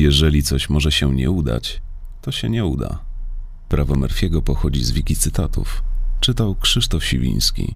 Jeżeli coś może się nie udać, to się nie uda. Prawo Murphy'ego pochodzi z wiki cytatów. Czytał Krzysztof Siwiński.